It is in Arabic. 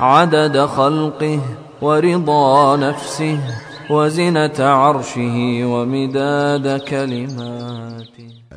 عدد خلقه ورضا نفسه وزنة عرشه ومداد كلماته.